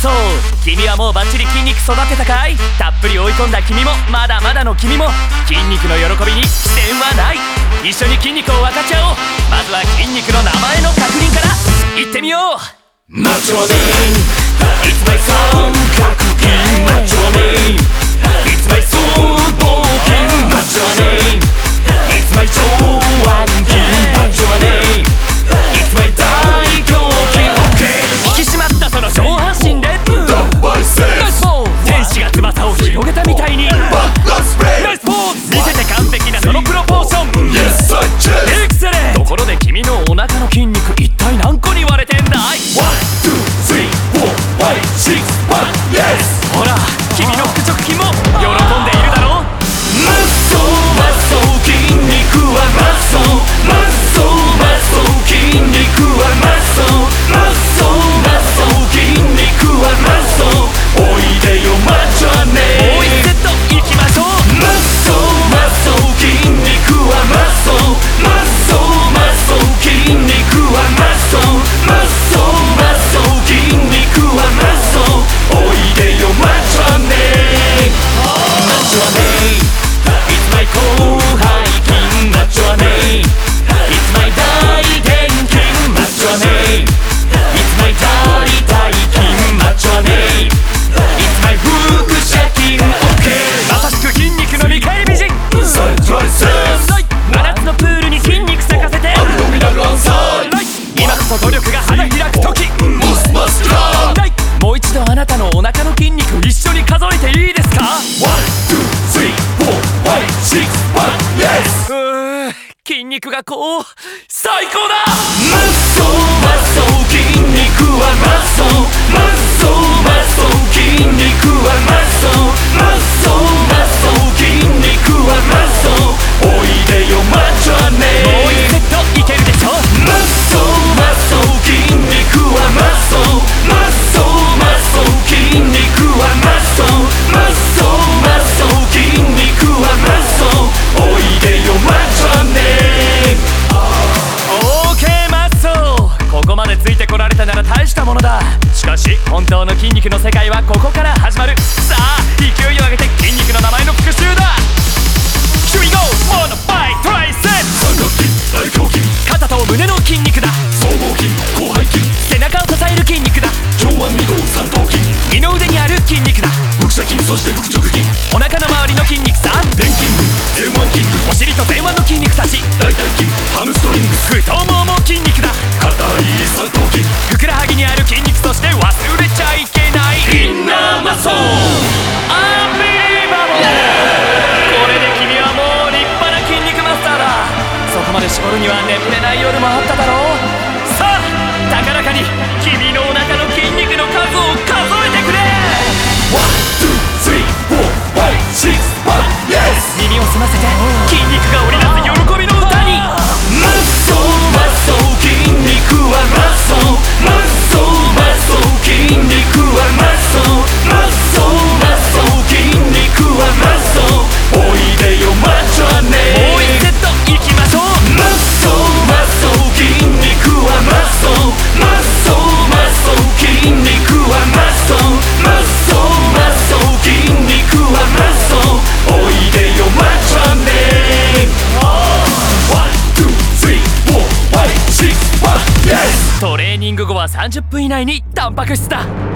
そう。君はもうバッチリ筋肉育てたかい？たっぷり追い込んだ君もまだまだの君も筋肉の喜びに視点はない。一緒に筋肉を分かち合おう。まずは筋肉の名前の確認からいってみよう。マッチ your 中の筋肉緒に数えていいですか ?1,2,3,4,5,6,1,yes! 筋肉がこう最高だマッソマッソ筋肉はマッソマッソマッソ筋肉はマッソついてこられたなら大したものだ。しかし本当の筋肉の世界はここから始まる。さあ勢いを上げて筋肉の名前の復習だ。Here we go! モノバイトライセ三角筋大胸筋肩と胸の筋肉だ。僧帽筋広背筋背中を支える筋肉だ。上腕二頭三頭筋二の腕にある筋肉だ。腹斜筋そして腹直筋。お腹の周りの筋肉さ。臀筋前腕筋。お尻と前腕の筋肉たち。大腿筋ハムストリング。ス太もも。まで絞るには眠れない夜もあっただろう。さあ高らかに君の名は30分以内にタンパク質だ。